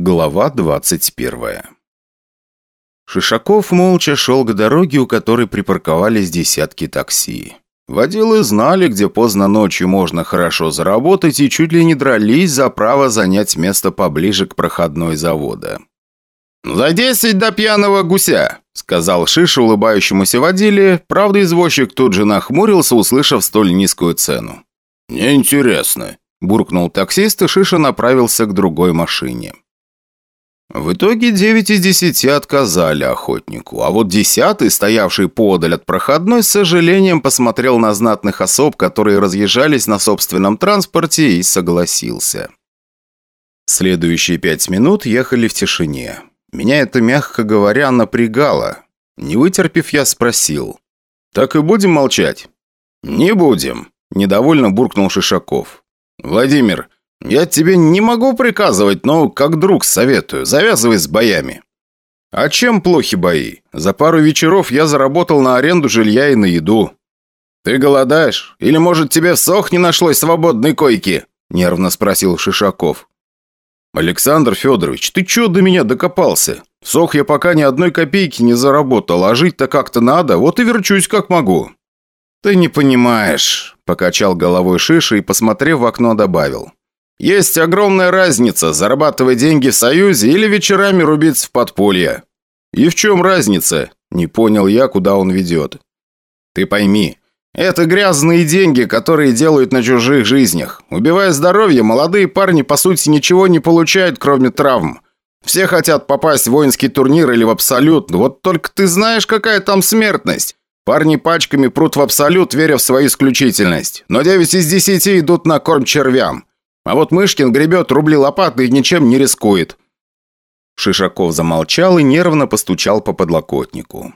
Глава 21 Шишаков молча шел к дороге, у которой припарковались десятки такси. Водилы знали, где поздно ночью можно хорошо заработать и чуть ли не дрались за право занять место поближе к проходной завода. «За десять до пьяного гуся», — сказал Шиша улыбающемуся водиле, правда извозчик тут же нахмурился, услышав столь низкую цену. «Неинтересно», — буркнул таксист, и Шиша направился к другой машине. В итоге девять из десяти отказали охотнику, а вот десятый, стоявший подаль от проходной, с сожалением посмотрел на знатных особ, которые разъезжались на собственном транспорте, и согласился. Следующие пять минут ехали в тишине. Меня это, мягко говоря, напрягало. Не вытерпев, я спросил. «Так и будем молчать?» «Не будем», – недовольно буркнул Шишаков. «Владимир, «Я тебе не могу приказывать, но как друг советую, завязывай с боями». «А чем плохи бои? За пару вечеров я заработал на аренду жилья и на еду». «Ты голодаешь? Или, может, тебе в сох не нашлось свободной койки?» – нервно спросил Шишаков. «Александр Федорович, ты чё до меня докопался? Сох я пока ни одной копейки не заработал, а жить-то как-то надо, вот и верчусь как могу». «Ты не понимаешь», – покачал головой Шиша и, посмотрев в окно, добавил. Есть огромная разница, зарабатывать деньги в Союзе или вечерами рубиться в подполье. И в чем разница? Не понял я, куда он ведет. Ты пойми, это грязные деньги, которые делают на чужих жизнях. Убивая здоровье, молодые парни по сути ничего не получают, кроме травм. Все хотят попасть в воинский турнир или в абсолют, вот только ты знаешь, какая там смертность. Парни пачками прут в абсолют, веря в свою исключительность. Но 9 из 10 идут на корм червям. А вот Мышкин гребет рубли лопаты и ничем не рискует». Шишаков замолчал и нервно постучал по подлокотнику.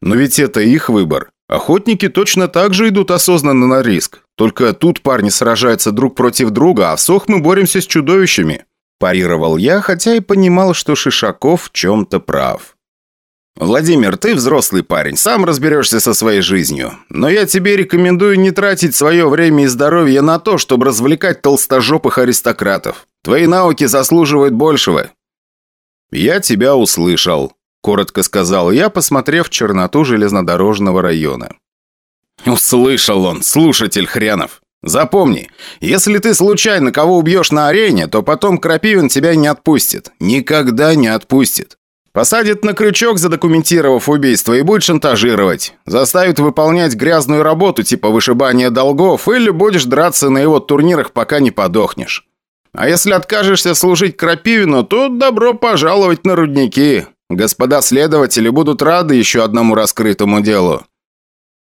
«Но ведь это их выбор. Охотники точно так же идут осознанно на риск. Только тут парни сражаются друг против друга, а в СОХ мы боремся с чудовищами». Парировал я, хотя и понимал, что Шишаков в чем-то прав. «Владимир, ты взрослый парень, сам разберешься со своей жизнью. Но я тебе рекомендую не тратить свое время и здоровье на то, чтобы развлекать толстожопых аристократов. Твои науки заслуживают большего». «Я тебя услышал», – коротко сказал я, посмотрев черноту железнодорожного района. «Услышал он, слушатель хренов. Запомни, если ты случайно кого убьешь на арене, то потом Крапивин тебя не отпустит. Никогда не отпустит. Посадит на крючок, задокументировав убийство, и будет шантажировать. Заставит выполнять грязную работу, типа вышибания долгов, или будешь драться на его турнирах, пока не подохнешь. А если откажешься служить Крапивину, то добро пожаловать на рудники. Господа следователи будут рады еще одному раскрытому делу.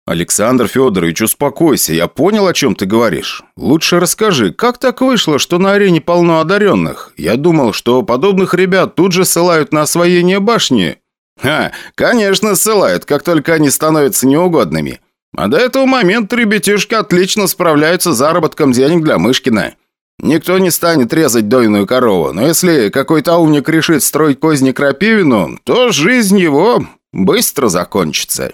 «Александр Федорович, успокойся, я понял, о чем ты говоришь. Лучше расскажи, как так вышло, что на арене полно одаренных? Я думал, что подобных ребят тут же ссылают на освоение башни». «Ха, конечно, ссылают, как только они становятся неугодными. А до этого момента ребятишки отлично справляются с заработком денег для Мышкина. Никто не станет резать дойную корову, но если какой-то умник решит строить козни Крапивину, то жизнь его быстро закончится».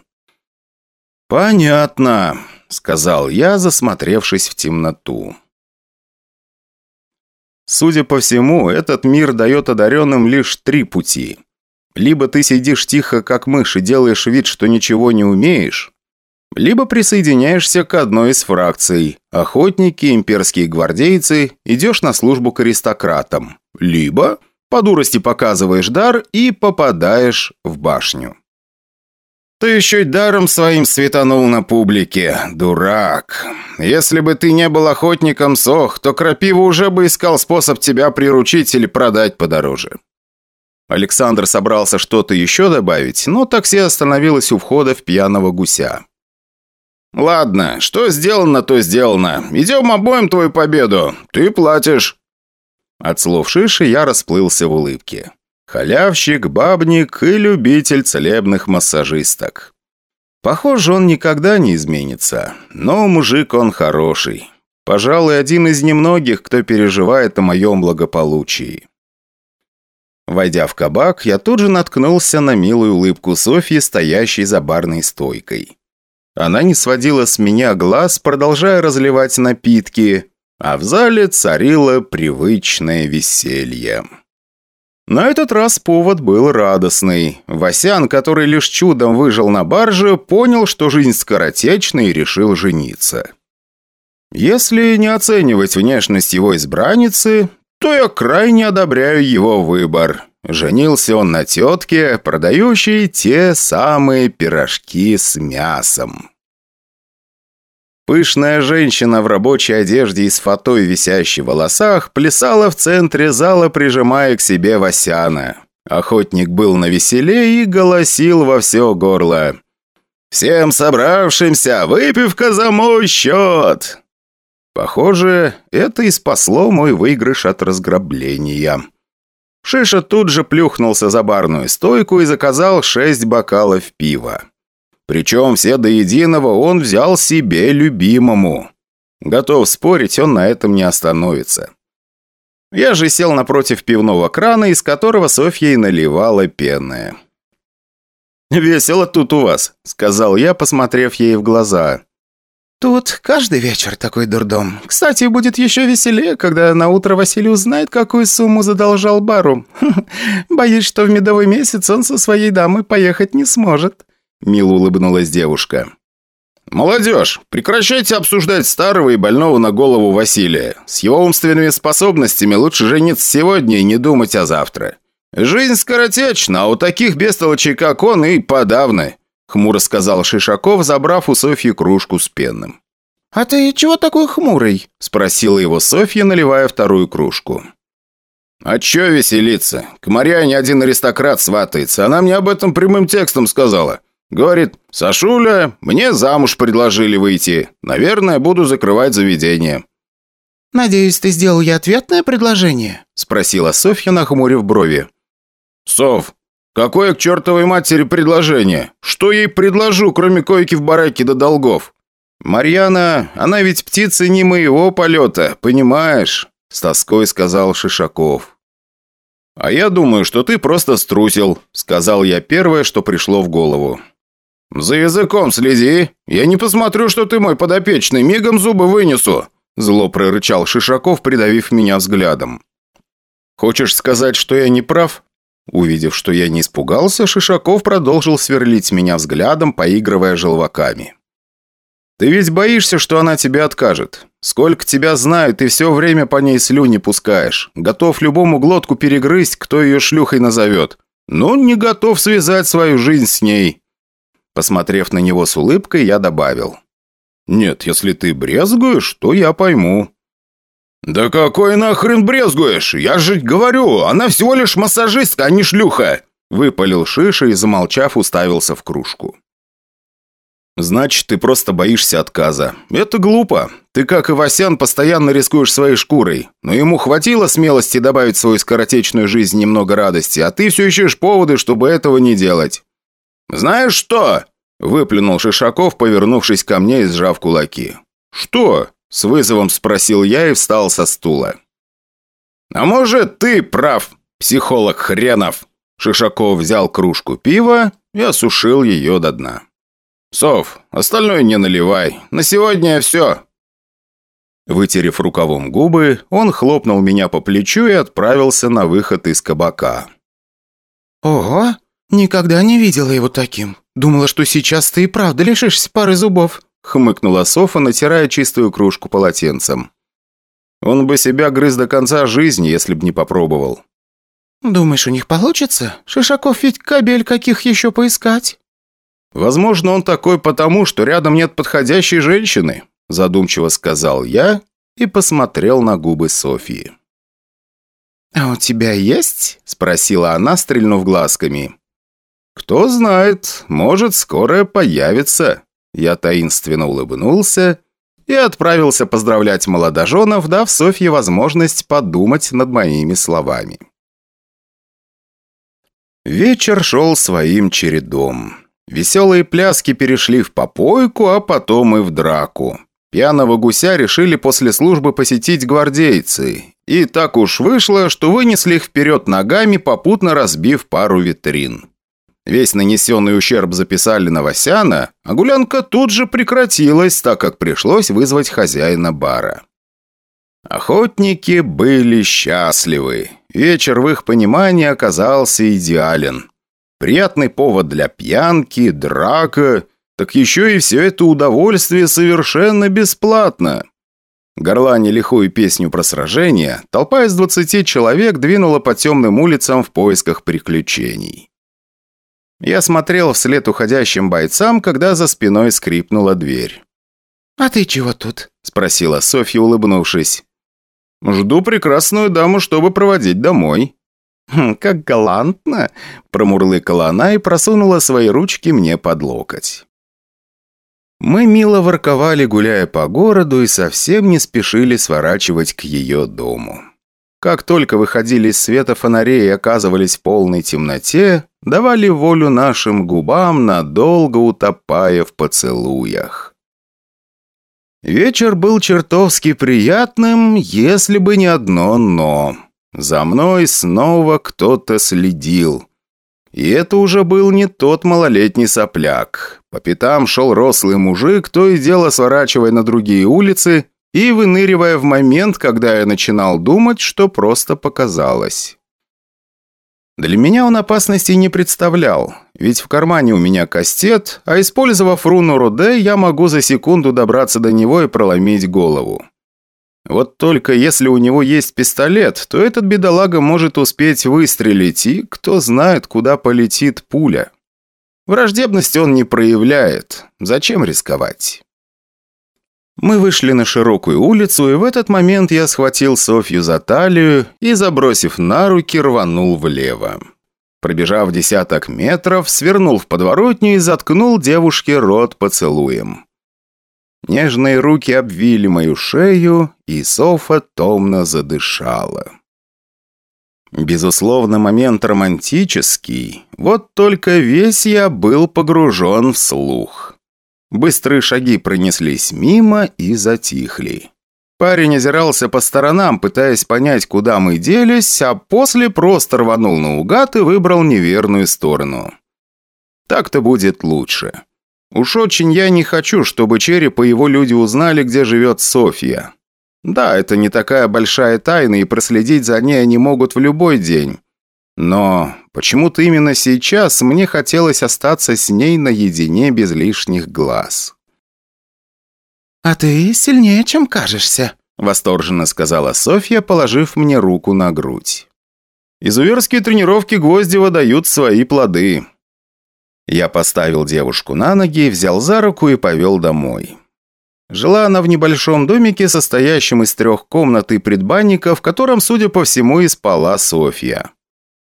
«Понятно», — сказал я, засмотревшись в темноту. Судя по всему, этот мир дает одаренным лишь три пути. Либо ты сидишь тихо, как мышь, и делаешь вид, что ничего не умеешь, либо присоединяешься к одной из фракций – охотники, имперские гвардейцы, идешь на службу к аристократам, либо по дурости показываешь дар и попадаешь в башню. Ты еще и даром своим светанул на публике, дурак. Если бы ты не был охотником сох, то Крапива уже бы искал способ тебя приручить или продать подороже». Александр собрался что-то еще добавить, но такси остановилось у входа в пьяного гуся. «Ладно, что сделано, то сделано. Идем обоим твою победу. Ты платишь». От слов Шиши я расплылся в улыбке. Халявщик, бабник и любитель целебных массажисток. Похоже, он никогда не изменится. Но мужик он хороший. Пожалуй, один из немногих, кто переживает о моем благополучии. Войдя в кабак, я тут же наткнулся на милую улыбку Софьи, стоящей за барной стойкой. Она не сводила с меня глаз, продолжая разливать напитки, а в зале царило привычное веселье. На этот раз повод был радостный. Васян, который лишь чудом выжил на барже, понял, что жизнь скоротечна и решил жениться. Если не оценивать внешность его избранницы, то я крайне одобряю его выбор. Женился он на тетке, продающей те самые пирожки с мясом. Пышная женщина в рабочей одежде и с фатой, висящей в волосах, плясала в центре зала, прижимая к себе Васяна. Охотник был на веселе и голосил во все горло. «Всем собравшимся выпивка за мой счет!» Похоже, это и спасло мой выигрыш от разграбления. Шиша тут же плюхнулся за барную стойку и заказал шесть бокалов пива. Причем все до единого он взял себе любимому. Готов спорить, он на этом не остановится. Я же сел напротив пивного крана, из которого Софья и наливала пены. «Весело тут у вас», — сказал я, посмотрев ей в глаза. «Тут каждый вечер такой дурдом. Кстати, будет еще веселее, когда на утро Василий узнает, какую сумму задолжал бару. Боюсь, что в медовый месяц он со своей дамой поехать не сможет». Мило улыбнулась девушка. «Молодежь, прекращайте обсуждать старого и больного на голову Василия. С его умственными способностями лучше жениться сегодня и не думать о завтра. Жизнь скоротечна, а у таких бестолочей, как он, и подавно», хмуро сказал Шишаков, забрав у Софьи кружку с пенным. «А ты чего такой хмурый?» спросила его Софья, наливая вторую кружку. «А чё веселиться? К Марьяне один аристократ сватается. Она мне об этом прямым текстом сказала. Говорит, Сашуля, мне замуж предложили выйти. Наверное, буду закрывать заведение». «Надеюсь, ты сделал ей ответное предложение?» Спросила Софья, нахмурив брови. «Сов, какое к чертовой матери предложение? Что ей предложу, кроме койки в бараке до долгов? Марьяна, она ведь птица не моего полета, понимаешь?» С тоской сказал Шишаков. «А я думаю, что ты просто струсил», — сказал я первое, что пришло в голову. «За языком следи. Я не посмотрю, что ты мой подопечный. Мигом зубы вынесу!» Зло прорычал Шишаков, придавив меня взглядом. «Хочешь сказать, что я не прав?» Увидев, что я не испугался, Шишаков продолжил сверлить меня взглядом, поигрывая желваками. «Ты ведь боишься, что она тебе откажет. Сколько тебя знаю, ты все время по ней слюни пускаешь. Готов любому глотку перегрызть, кто ее шлюхой назовет. Но не готов связать свою жизнь с ней. Посмотрев на него с улыбкой, я добавил. «Нет, если ты брезгуешь, то я пойму». «Да какой нахрен брезгуешь? Я же говорю, она всего лишь массажистка, а не шлюха!» Выпалил Шиша и, замолчав, уставился в кружку. «Значит, ты просто боишься отказа. Это глупо. Ты, как и Васян, постоянно рискуешь своей шкурой. Но ему хватило смелости добавить в свою скоротечную жизнь немного радости, а ты все ищешь поводы, чтобы этого не делать. «Знаешь что?» – выплюнул Шишаков, повернувшись ко мне и сжав кулаки. «Что?» – с вызовом спросил я и встал со стула. «А может, ты прав, психолог хренов?» Шишаков взял кружку пива и осушил ее до дна. «Сов, остальное не наливай. На сегодня все». Вытерев рукавом губы, он хлопнул меня по плечу и отправился на выход из кабака. «Ого, «Никогда не видела его таким. Думала, что сейчас ты и правда лишишься пары зубов», хмыкнула Софа, натирая чистую кружку полотенцем. «Он бы себя грыз до конца жизни, если б не попробовал». «Думаешь, у них получится? Шишаков ведь кабель каких еще поискать?» «Возможно, он такой потому, что рядом нет подходящей женщины», задумчиво сказал я и посмотрел на губы Софии. «А у тебя есть?» – спросила она, стрельнув глазками. «Кто знает, может, скоро появится». Я таинственно улыбнулся и отправился поздравлять молодоженов, дав Софье возможность подумать над моими словами. Вечер шел своим чередом. Веселые пляски перешли в попойку, а потом и в драку. Пьяного гуся решили после службы посетить гвардейцы. И так уж вышло, что вынесли их вперед ногами, попутно разбив пару витрин. Весь нанесенный ущерб записали на а гулянка тут же прекратилась, так как пришлось вызвать хозяина бара. Охотники были счастливы. вечер в их понимании оказался идеален. Приятный повод для пьянки, драка, так еще и все это удовольствие совершенно бесплатно. Горлани лихую песню про сражение, толпа из двадцати человек двинула по темным улицам в поисках приключений. Я смотрел вслед уходящим бойцам, когда за спиной скрипнула дверь. «А ты чего тут?» – спросила Софья, улыбнувшись. «Жду прекрасную даму, чтобы проводить домой». «Хм, «Как галантно!» – промурлыкала она и просунула свои ручки мне под локоть. Мы мило ворковали, гуляя по городу, и совсем не спешили сворачивать к ее дому. Как только выходили из света фонарей и оказывались в полной темноте, давали волю нашим губам, надолго утопая в поцелуях. Вечер был чертовски приятным, если бы не одно «но». За мной снова кто-то следил. И это уже был не тот малолетний сопляк. По пятам шел рослый мужик, то и дело сворачивая на другие улицы и выныривая в момент, когда я начинал думать, что просто показалось. Для меня он опасности не представлял, ведь в кармане у меня кастет, а использовав руну Руде, я могу за секунду добраться до него и проломить голову. Вот только если у него есть пистолет, то этот бедолага может успеть выстрелить, и кто знает, куда полетит пуля. Враждебности он не проявляет. Зачем рисковать? Мы вышли на широкую улицу, и в этот момент я схватил Софью за талию и, забросив на руки, рванул влево. Пробежав десяток метров, свернул в подворотню и заткнул девушке рот поцелуем. Нежные руки обвили мою шею, и Софа томно задышала. Безусловно, момент романтический, вот только весь я был погружен в слух. Быстрые шаги пронеслись мимо и затихли. Парень озирался по сторонам, пытаясь понять, куда мы делись, а после просто рванул наугад и выбрал неверную сторону. Так-то будет лучше. Уж очень я не хочу, чтобы Череп и его люди узнали, где живет Софья. Да, это не такая большая тайна, и проследить за ней они могут в любой день. Но почему-то именно сейчас мне хотелось остаться с ней наедине без лишних глаз. «А ты сильнее, чем кажешься», – восторженно сказала Софья, положив мне руку на грудь. «Изуверские тренировки Гвоздева дают свои плоды. Я поставил девушку на ноги, взял за руку и повел домой. Жила она в небольшом домике, состоящем из трех комнат и предбанника, в котором, судя по всему, и спала Софья.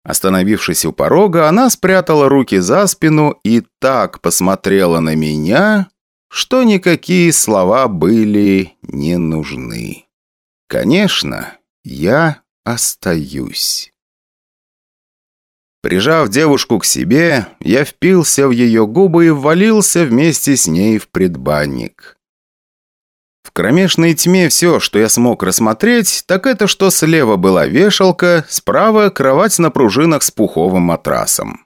Остановившись у порога, она спрятала руки за спину и так посмотрела на меня, что никакие слова были не нужны. Конечно, я остаюсь. Прижав девушку к себе, я впился в ее губы и ввалился вместе с ней в предбанник. В кромешной тьме все, что я смог рассмотреть, так это, что слева была вешалка, справа кровать на пружинах с пуховым матрасом.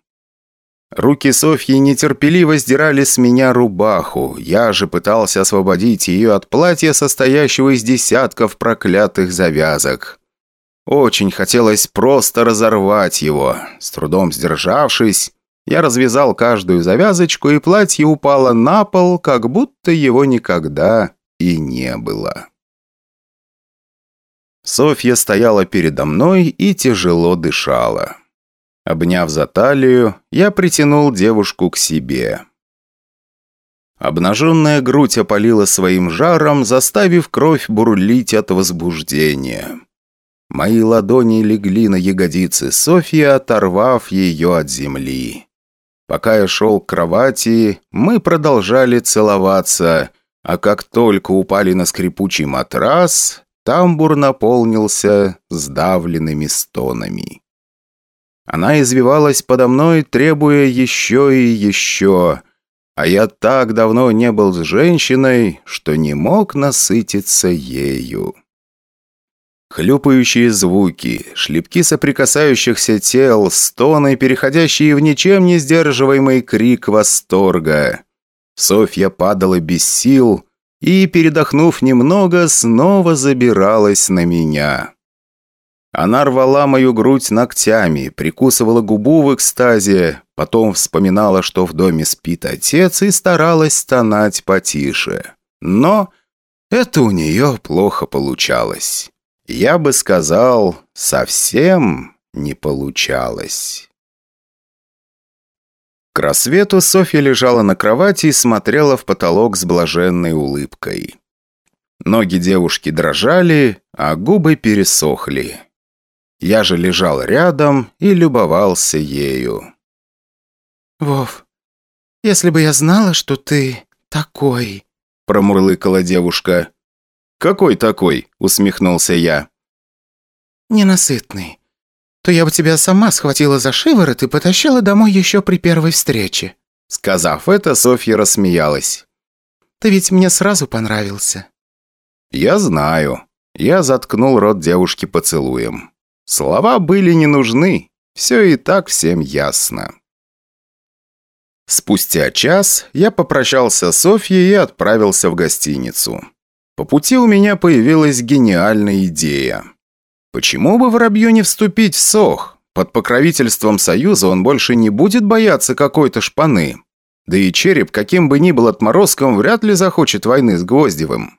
Руки Софьи нетерпеливо сдирали с меня рубаху, я же пытался освободить ее от платья, состоящего из десятков проклятых завязок. Очень хотелось просто разорвать его. С трудом сдержавшись, я развязал каждую завязочку, и платье упало на пол, как будто его никогда и не было. Софья стояла передо мной и тяжело дышала. Обняв за талию, я притянул девушку к себе. Обнаженная грудь опалила своим жаром, заставив кровь бурлить от возбуждения. Мои ладони легли на ягодицы Софьи, оторвав ее от земли. Пока я шел к кровати, мы продолжали целоваться, а как только упали на скрипучий матрас, тамбур наполнился сдавленными стонами. Она извивалась подо мной, требуя еще и еще, а я так давно не был с женщиной, что не мог насытиться ею. Хлюпающие звуки, шлепки соприкасающихся тел, стоны, переходящие в ничем не сдерживаемый крик восторга. Софья падала без сил и, передохнув немного, снова забиралась на меня. Она рвала мою грудь ногтями, прикусывала губу в экстазе, потом вспоминала, что в доме спит отец, и старалась стонать потише. Но это у нее плохо получалось. Я бы сказал, совсем не получалось. К рассвету Софья лежала на кровати и смотрела в потолок с блаженной улыбкой. Ноги девушки дрожали, а губы пересохли. Я же лежал рядом и любовался ею. «Вов, если бы я знала, что ты такой...» промурлыкала девушка. «Какой такой?» – усмехнулся я. «Ненасытный. То я бы тебя сама схватила за шиворот и потащила домой еще при первой встрече». Сказав это, Софья рассмеялась. «Ты ведь мне сразу понравился». «Я знаю». Я заткнул рот девушки поцелуем. Слова были не нужны. Все и так всем ясно. Спустя час я попрощался с Софьей и отправился в гостиницу. По пути у меня появилась гениальная идея. Почему бы воробью не вступить в СОХ? Под покровительством Союза он больше не будет бояться какой-то шпаны. Да и череп, каким бы ни был отморозком, вряд ли захочет войны с Гвоздевым.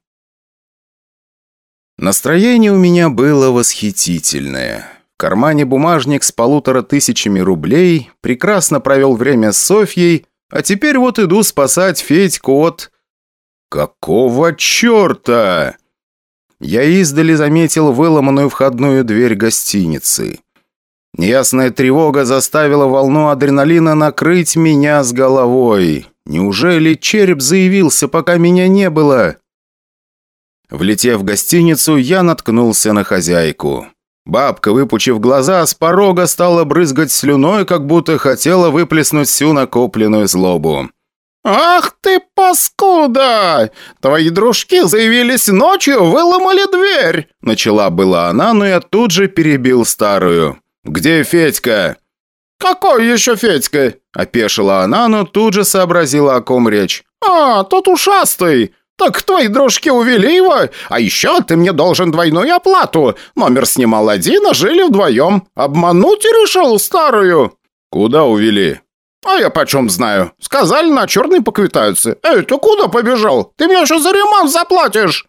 Настроение у меня было восхитительное. В кармане бумажник с полутора тысячами рублей, прекрасно провел время с Софьей, а теперь вот иду спасать Федьку от... Какого черта? Я издали заметил выломанную входную дверь гостиницы. Неясная тревога заставила волну адреналина накрыть меня с головой. Неужели череп заявился, пока меня не было? Влетев в гостиницу, я наткнулся на хозяйку. Бабка, выпучив глаза, с порога стала брызгать слюной, как будто хотела выплеснуть всю накопленную злобу. «Ах ты, паскуда! Твои дружки заявились ночью, выломали дверь!» Начала была она, но я тут же перебил старую. «Где Федька?» «Какой еще Федька?» – опешила она, но тут же сообразила, о ком речь. «А, тот ушастый! «Так твои дружки увели его, а еще ты мне должен двойную оплату. Номер снимал один, а жили вдвоем. Обмануть решил старую». «Куда увели?» «А я почем знаю? Сказали, на черный поквитаются. Эй, ты куда побежал? Ты мне еще за ремонт заплатишь!»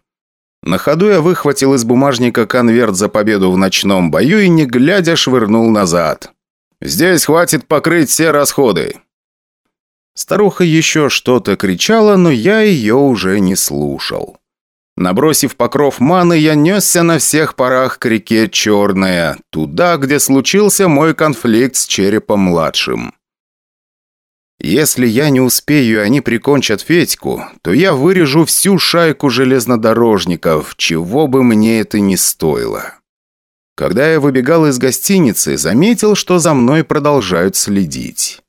На ходу я выхватил из бумажника конверт за победу в ночном бою и, не глядя, швырнул назад. «Здесь хватит покрыть все расходы. Старуха еще что-то кричала, но я ее уже не слушал. Набросив покров маны, я несся на всех парах к реке Черная, туда, где случился мой конфликт с Черепом-младшим. Если я не успею, они прикончат Федьку, то я вырежу всю шайку железнодорожников, чего бы мне это ни стоило. Когда я выбегал из гостиницы, заметил, что за мной продолжают следить.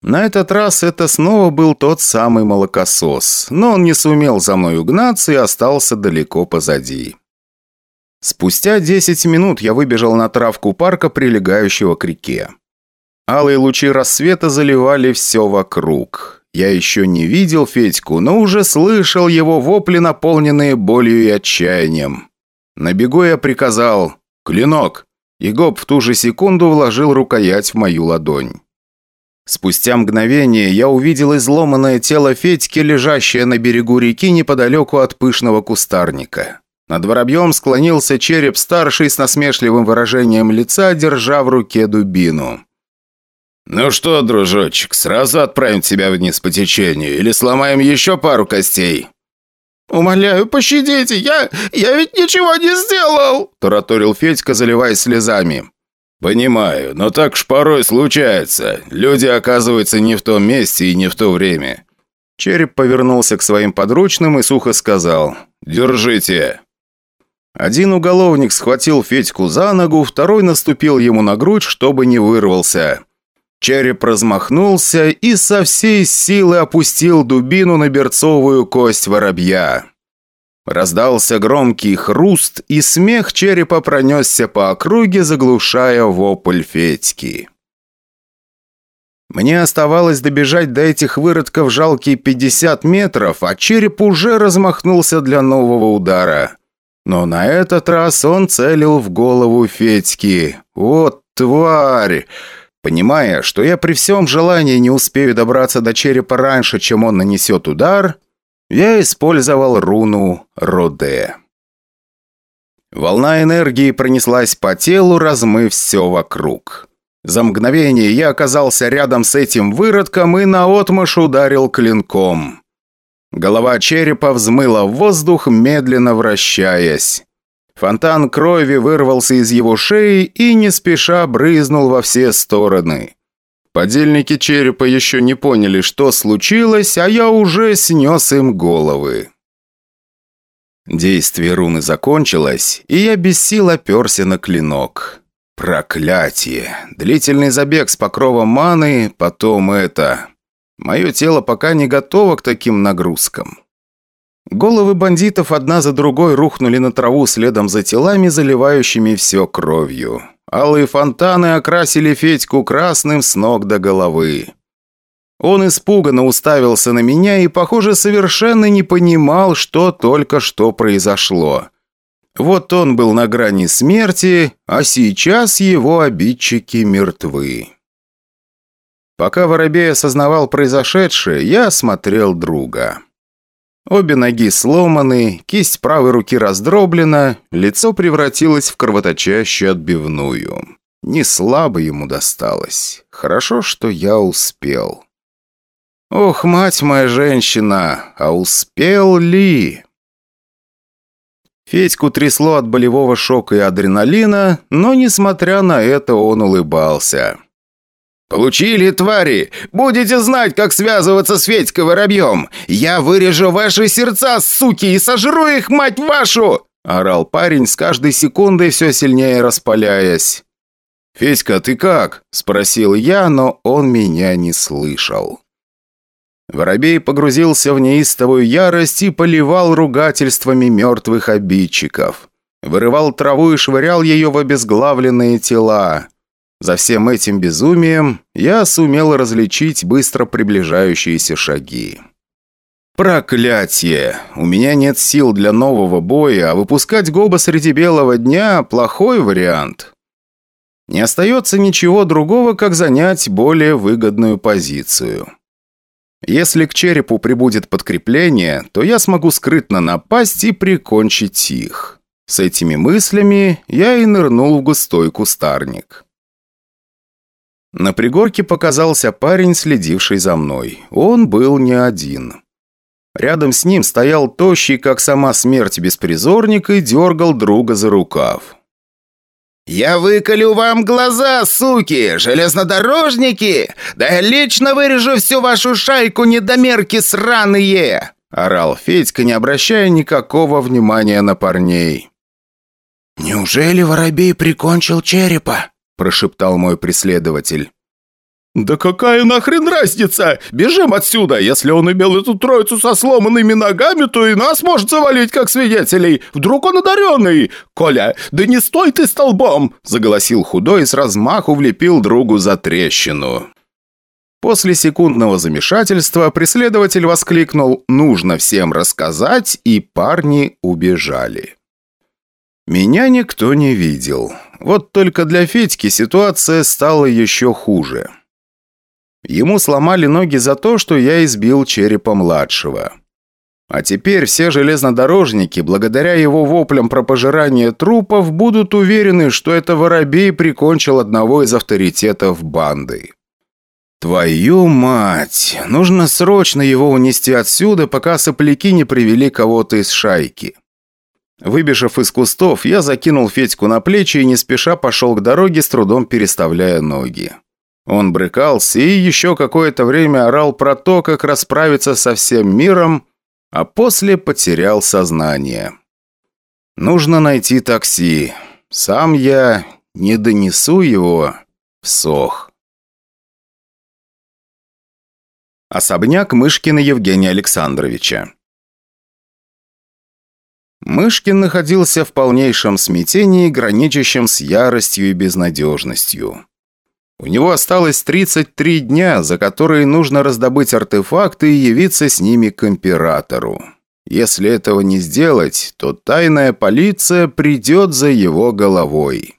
На этот раз это снова был тот самый молокосос, но он не сумел за мной угнаться и остался далеко позади. Спустя 10 минут я выбежал на травку парка, прилегающего к реке. Алые лучи рассвета заливали все вокруг. Я еще не видел Федьку, но уже слышал его вопли, наполненные болью и отчаянием. На бегу я приказал «Клинок!» и Гоп в ту же секунду вложил рукоять в мою ладонь. Спустя мгновение я увидел изломанное тело Федьки, лежащее на берегу реки неподалеку от пышного кустарника. Над воробьем склонился череп старший с насмешливым выражением лица, держа в руке дубину. «Ну что, дружочек, сразу отправим тебя вниз по течению или сломаем еще пару костей?» «Умоляю, пощадите, я... я ведь ничего не сделал!» – тараторил Федька, заливаясь слезами. «Понимаю, но так ж порой случается. Люди оказываются не в том месте и не в то время». Череп повернулся к своим подручным и сухо сказал «Держите». Один уголовник схватил Федьку за ногу, второй наступил ему на грудь, чтобы не вырвался. Череп размахнулся и со всей силы опустил дубину на берцовую кость воробья. Раздался громкий хруст, и смех черепа пронесся по округе, заглушая вопль Федьки. Мне оставалось добежать до этих выродков жалкие 50 метров, а череп уже размахнулся для нового удара. Но на этот раз он целил в голову Федьки. Вот тварь! Понимая, что я при всем желании не успею добраться до черепа раньше, чем он нанесет удар, я использовал руну Роде. Волна энергии пронеслась по телу, размыв все вокруг. За мгновение я оказался рядом с этим выродком и наотмашь ударил клинком. Голова черепа взмыла в воздух, медленно вращаясь. Фонтан крови вырвался из его шеи и не спеша брызнул во все стороны. Подельники черепа еще не поняли, что случилось, а я уже снес им головы. Действие руны закончилось, и я без сил оперся на клинок. Проклятие! Длительный забег с покровом маны, потом это... Мое тело пока не готово к таким нагрузкам. Головы бандитов одна за другой рухнули на траву следом за телами, заливающими все кровью. Алые фонтаны окрасили Федьку красным с ног до головы. Он испуганно уставился на меня и, похоже, совершенно не понимал, что только что произошло. Вот он был на грани смерти, а сейчас его обидчики мертвы. Пока Воробей осознавал произошедшее, я осмотрел друга. Обе ноги сломаны, кисть правой руки раздроблена, лицо превратилось в кровоточащую отбивную. Не слабо ему досталось. Хорошо, что я успел. Ох, мать моя женщина, а успел ли? Федьку трясло от болевого шока и адреналина, но, несмотря на это, он улыбался. «Получили, твари! Будете знать, как связываться с Федькой Воробьем! Я вырежу ваши сердца, суки, и сожру их, мать вашу!» Орал парень, с каждой секундой все сильнее распаляясь. «Федька, ты как?» – спросил я, но он меня не слышал. Воробей погрузился в неистовую ярость и поливал ругательствами мертвых обидчиков. Вырывал траву и швырял ее в обезглавленные тела. За всем этим безумием я сумел различить быстро приближающиеся шаги. «Проклятие! У меня нет сил для нового боя, а выпускать Гоба среди белого дня – плохой вариант. Не остается ничего другого, как занять более выгодную позицию». Если к черепу прибудет подкрепление, то я смогу скрытно напасть и прикончить их. С этими мыслями я и нырнул в густой кустарник. На пригорке показался парень, следивший за мной. Он был не один. Рядом с ним стоял тощий, как сама смерть, беспризорник и дергал друга за рукав. «Я выколю вам глаза, суки! Железнодорожники! Да я лично вырежу всю вашу шайку, недомерки сраные!» Орал Федька, не обращая никакого внимания на парней. «Неужели воробей прикончил черепа?» Прошептал мой преследователь. «Да какая нахрен разница? Бежим отсюда! Если он имел эту троицу со сломанными ногами, то и нас может завалить как свидетелей. Вдруг он одаренный? Коля, да не стой ты столбом!» Заголосил худой и с размаху влепил другу за трещину. После секундного замешательства преследователь воскликнул «Нужно всем рассказать», и парни убежали. Меня никто не видел. Вот только для Федьки ситуация стала еще хуже. Ему сломали ноги за то, что я избил черепа младшего. А теперь все железнодорожники, благодаря его воплям про пожирание трупов, будут уверены, что это воробей прикончил одного из авторитетов банды. «Твою мать! Нужно срочно его унести отсюда, пока сопляки не привели кого-то из шайки». Выбежав из кустов, я закинул Федьку на плечи и не спеша пошел к дороге, с трудом переставляя ноги. Он брыкался и еще какое-то время орал про то, как расправиться со всем миром, а после потерял сознание. Нужно найти такси. Сам я не донесу его в Сох. Особняк Мышкина Евгения Александровича. Мышкин находился в полнейшем смятении, граничащем с яростью и безнадежностью. У него осталось 33 дня, за которые нужно раздобыть артефакты и явиться с ними к императору. Если этого не сделать, то тайная полиция придет за его головой.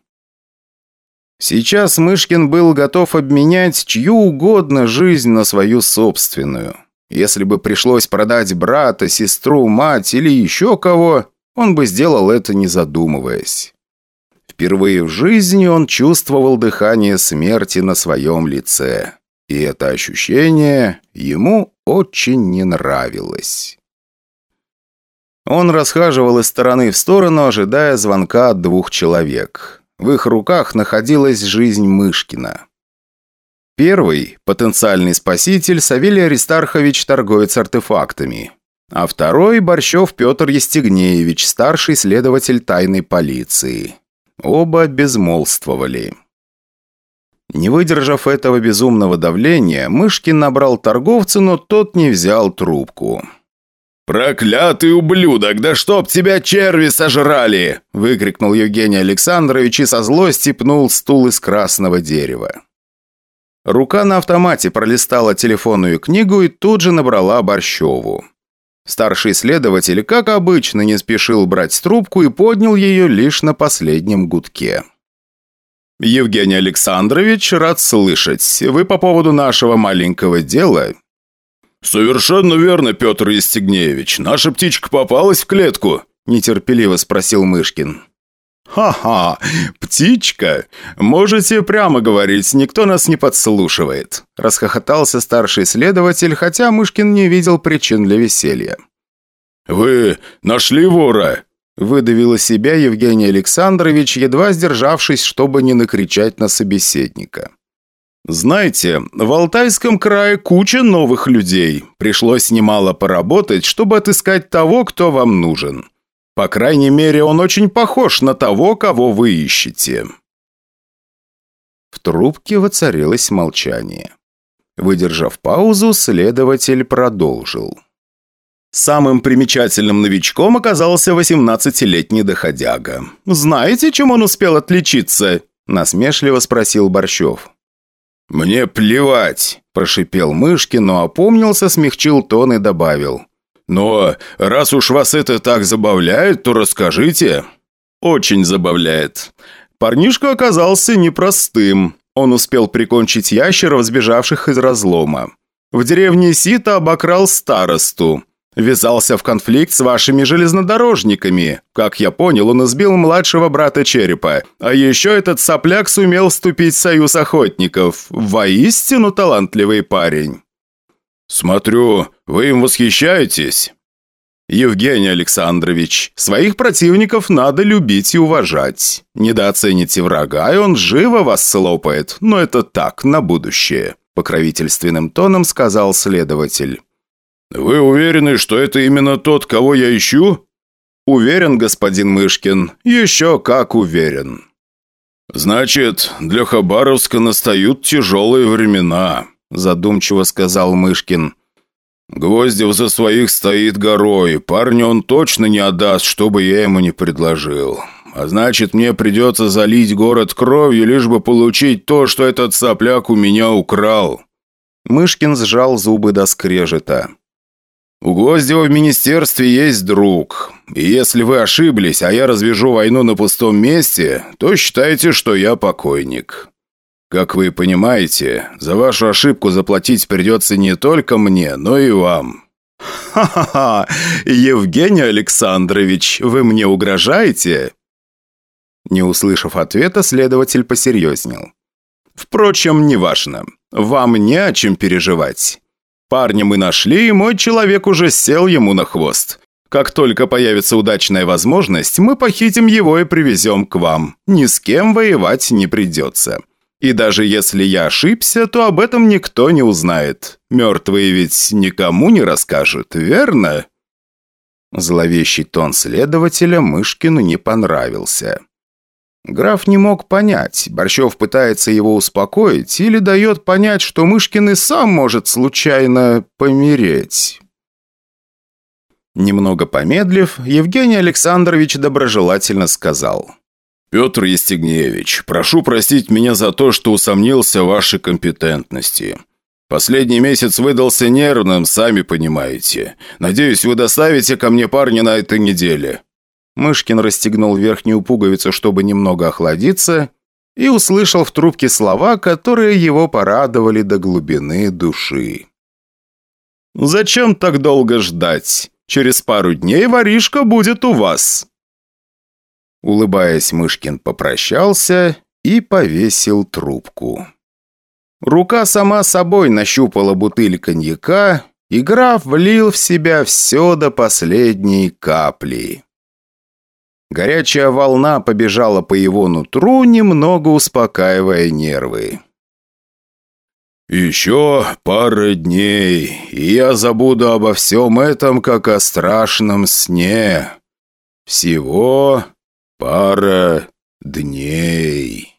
Сейчас Мышкин был готов обменять чью угодно жизнь на свою собственную. Если бы пришлось продать брата, сестру, мать или еще кого, он бы сделал это не задумываясь. Впервые в жизни он чувствовал дыхание смерти на своем лице. И это ощущение ему очень не нравилось. Он расхаживал из стороны в сторону, ожидая звонка от двух человек. В их руках находилась жизнь Мышкина. Первый – потенциальный спаситель Савелий Аристархович, торговец артефактами. А второй – Борщев Петр Естегнеевич, старший следователь тайной полиции. Оба безмолвствовали. Не выдержав этого безумного давления, Мышкин набрал торговца, но тот не взял трубку. «Проклятый ублюдок! Да чтоб тебя черви сожрали!» выкрикнул Евгений Александрович и со злости пнул стул из красного дерева. Рука на автомате пролистала телефонную книгу и тут же набрала Борщеву. Старший следователь, как обычно, не спешил брать трубку и поднял ее лишь на последнем гудке. «Евгений Александрович, рад слышать. Вы по поводу нашего маленького дела «Совершенно верно, Петр Евстигнеевич. Наша птичка попалась в клетку», – нетерпеливо спросил Мышкин. «Ха-ха, птичка! Можете прямо говорить, никто нас не подслушивает», – расхохотался старший следователь, хотя Мышкин не видел причин для веселья. «Вы нашли вора?» – выдавил из себя Евгений Александрович, едва сдержавшись, чтобы не накричать на собеседника. Знаете, в Алтайском крае куча новых людей. Пришлось немало поработать, чтобы отыскать того, кто вам нужен. По крайней мере, он очень похож на того, кого вы ищете. В трубке воцарилось молчание. Выдержав паузу, следователь продолжил. Самым примечательным новичком оказался 18-летний доходяга. «Знаете, чем он успел отличиться?» – насмешливо спросил Борщев. «Мне плевать», – прошипел Мышкин, но опомнился, смягчил тон и добавил. «Но раз уж вас это так забавляет, то расскажите». «Очень забавляет. Парнишка оказался непростым. Он успел прикончить ящеров, сбежавших из разлома. В деревне Сита обокрал старосту. Ввязался в конфликт с вашими железнодорожниками. Как я понял, он избил младшего брата Черепа. А еще этот сопляк сумел вступить в союз охотников. Воистину талантливый парень». «Смотрю, вы им восхищаетесь?» «Евгений Александрович, своих противников надо любить и уважать. Недооцените врага, и он живо вас слопает, но это так, на будущее», покровительственным тоном сказал следователь. «Вы уверены, что это именно тот, кого я ищу?» «Уверен, господин Мышкин. Еще как уверен». «Значит, для Хабаровска настают тяжелые времена», задумчиво сказал Мышкин. «Гвоздев за своих стоит горой. Парня он точно не отдаст, что бы я ему не предложил. А значит, мне придется залить город кровью, лишь бы получить то, что этот сопляк у меня украл». Мышкин сжал зубы до скрежета. У Гвоздева в министерстве есть друг. И если вы ошиблись, а я развяжу войну на пустом месте, то считайте, что я покойник. Как вы понимаете, за вашу ошибку заплатить придется не только мне, но и вам». «Ха-ха-ха! Евгений Александрович, вы мне угрожаете?» Не услышав ответа, следователь посерьезнел. «Впрочем, неважно. Вам не о чем переживать. Парня мы нашли, и мой человек уже сел ему на хвост. Как только появится удачная возможность, мы похитим его и привезем к вам. Ни с кем воевать не придется. И даже если я ошибся, то об этом никто не узнает. Мертвые ведь никому не расскажут, верно?» Зловещий тон следователя Мышкину не понравился. Граф не мог понять, Борщев пытается его успокоить или дает понять, что Мышкин и сам может случайно помереть. Немного помедлив, Евгений Александрович доброжелательно сказал. «Петр Естегневич, прошу простить меня за то, что усомнился в вашей компетентности. Последний месяц выдался нервным, сами понимаете. Надеюсь, вы доставите ко мне парня на этой неделе». Мышкин расстегнул верхнюю пуговицу, чтобы немного охладиться, и услышал в трубке слова, которые его порадовали до глубины души. «Зачем так долго ждать? Через пару дней воришка будет у вас!» Улыбаясь, Мышкин попрощался и повесил трубку. Рука сама собой нащупала бутыль коньяка, и граф влил в себя все до последней капли. Горячая волна побежала по его нутру, немного успокаивая нервы. «Еще пара дней, и я забуду обо всем этом, как о страшном сне. Всего пара дней».